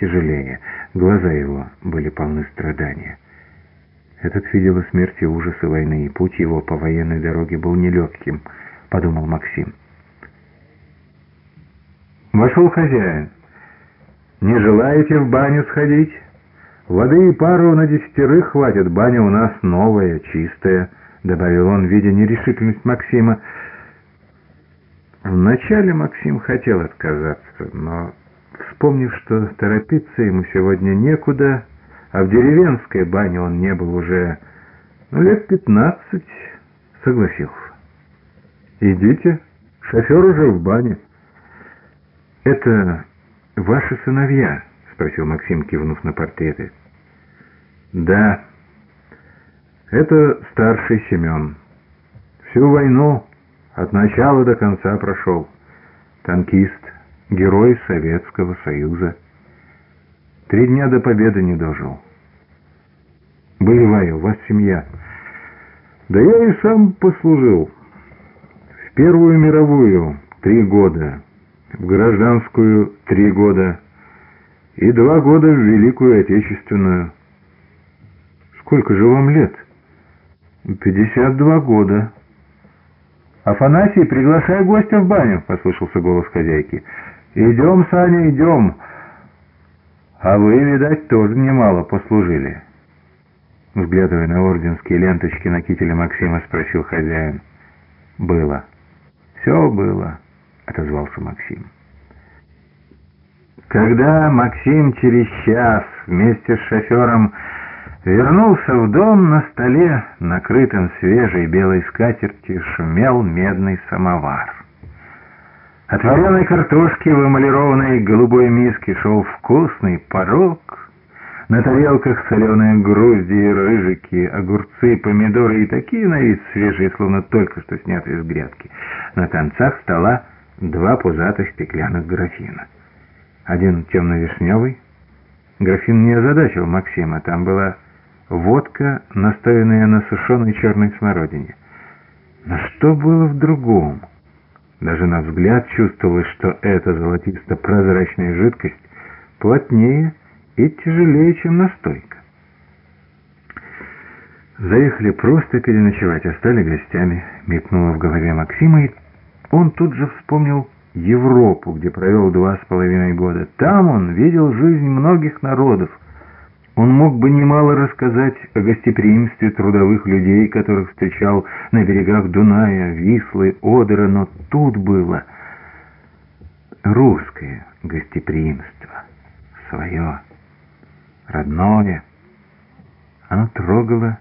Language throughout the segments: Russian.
тяжелее. Глаза его были полны страдания. Этот видел смерти и ужасы войны, и путь его по военной дороге был нелегким, подумал Максим. Вошел хозяин. «Не желаете в баню сходить? Воды и пару на десятерых хватит, баня у нас новая, чистая», — добавил он, видя нерешительность Максима. Вначале Максим хотел отказаться, но, вспомнив, что торопиться ему сегодня некуда, а в деревенской бане он не был уже ну, лет пятнадцать, согласился. «Идите, шофер уже в бане». «Это ваши сыновья?» — спросил Максим, кивнув на портреты. «Да, это старший Семен. Всю войну от начала до конца прошел. Танкист, герой Советского Союза. Три дня до победы не дожил. Боевая, у вас семья. Да я и сам послужил. В Первую мировую три года, в гражданскую три года и два года в Великую Отечественную. Сколько же вам лет? Пятьдесят два года. «Афанасий, приглашай гостя в баню!» — послышался голос хозяйки. «Идем, Саня, идем!» «А вы, видать, тоже немало послужили». Взглядывая на орденские ленточки на кителе Максима, спросил хозяин. «Было. Все было», — отозвался Максим. Когда Максим через час вместе с шофером Вернулся в дом, на столе, накрытым свежей белой скатертью, шумел медный самовар. От вареной картошки в эмалированной голубой миске шел вкусный порог. На тарелках соленые грузди рыжики, огурцы, помидоры и такие на вид свежие, словно только что снятые из грядки. На концах стола два пузатых стеклянных графина. Один темно-вишневый. Графин не озадачил Максима, там была водка, настоянная на сушеной черной смородине. Но что было в другом? Даже на взгляд чувствовалось, что эта золотисто-прозрачная жидкость плотнее и тяжелее, чем настойка. Заехали просто переночевать, а стали гостями, мелькнуло в голове Максима, и он тут же вспомнил Европу, где провел два с половиной года. Там он видел жизнь многих народов, он мог бы немало рассказать о гостеприимстве трудовых людей, которых встречал на берегах Дуная, Вислы, Одера, но тут было русское гостеприимство, свое, родное. Оно трогало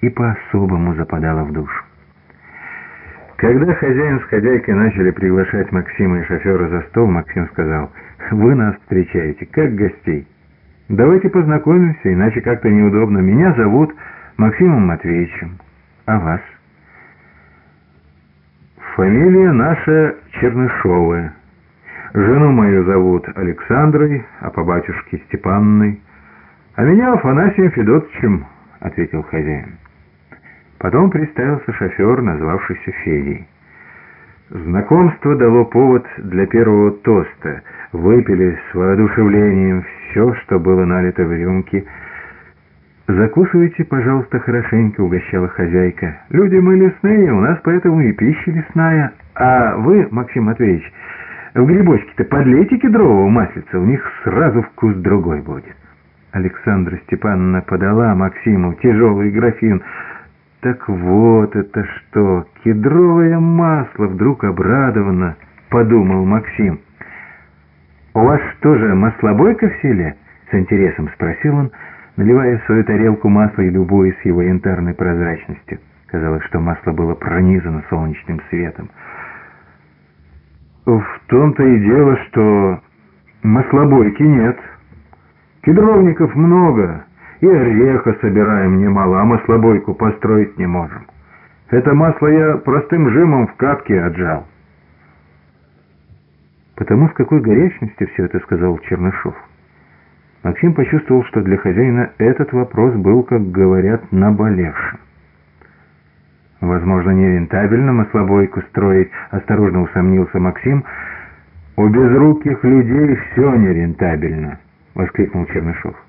и по-особому западало в душу. Когда хозяин с хозяйкой начали приглашать Максима и шофера за стол, Максим сказал, «Вы нас встречаете, как гостей». Давайте познакомимся, иначе как-то неудобно. Меня зовут Максимом Матвеевичем. А вас? Фамилия наша Чернышовая. Жену мою зовут Александрой, а по батюшке Степанной. А меня Афанасием Федотовичем, ответил хозяин. Потом представился шофер, назвавшийся Федей. Знакомство дало повод для первого тоста. Выпили с воодушевлением все, что было налито в рюмки. «Закусывайте, пожалуйста, хорошенько», — угощала хозяйка. «Люди мы лесные, у нас поэтому и пища лесная. А вы, Максим Матвеевич, в грибочки-то подлейте кедрового маслица, у них сразу вкус другой будет». Александра Степановна подала Максиму тяжелый графин — «Так вот это что! Кедровое масло!» Вдруг обрадованно подумал Максим. «У вас что же, маслобойка в селе?» С интересом спросил он, наливая в свою тарелку масло и любуясь его янтарной прозрачностью. Казалось, что масло было пронизано солнечным светом. «В том-то и дело, что маслобойки нет. Кедровников много» и ореха собираем немало, а маслобойку построить не можем. Это масло я простым жимом в капке отжал. Потому с какой горячностью все это сказал Чернышов. Максим почувствовал, что для хозяина этот вопрос был, как говорят, наболевшим. Возможно, нерентабельно маслобойку строить, осторожно усомнился Максим. У безруких людей все нерентабельно. воскликнул Чернышов.